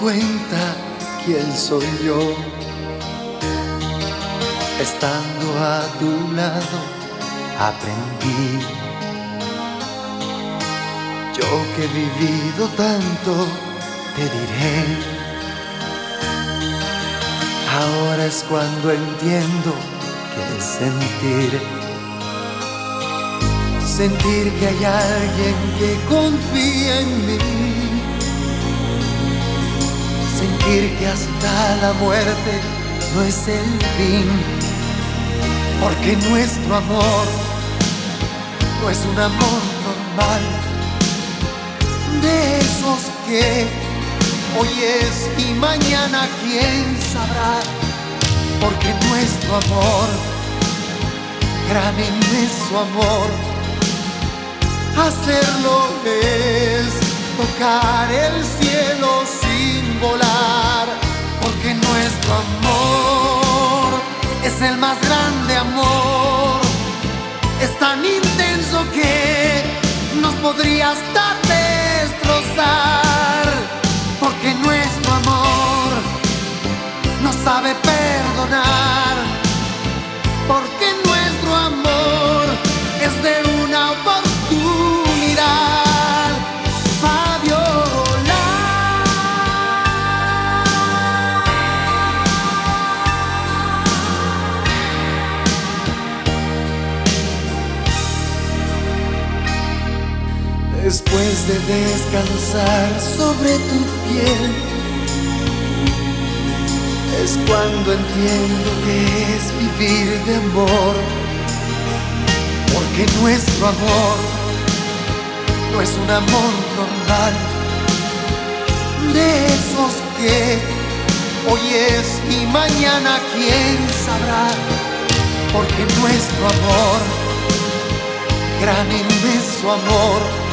cuenta quién soy yo. Estando a tu lado, aprendí. Yo que he vivido tanto, te diré. Ahora es cuando entiendo que sentir. Sentir que hay alguien que confía en mí. Sentir que hasta la muerte no es el fin. Porque nuestro amor no es un amor normal. De esos que hoy es y mañana quién sabrá. Porque nuestro amor, gran inmenso amor, hacerlo es tocar el cielo sin volar. Porque nuestro amor es el más grande amor. Es tan intenso que nos podría hasta destrozar. Porque nuestro amor no sabe perdonar. Porque nuestro amor es de una Después de descansar sobre tu piel, es cuando entiendo que es vivir de amor. Porque nuestro amor no es un amor normal, de esos que hoy es y mañana quién sabrá. Porque nuestro amor, gran inmenso amor,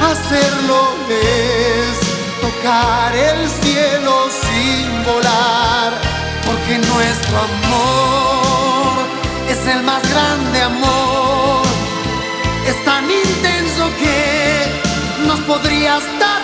hacerlo es tocar el cielo sin volar, porque nuestro amor es el más grande amor, es tan intenso que nos podría destrozar.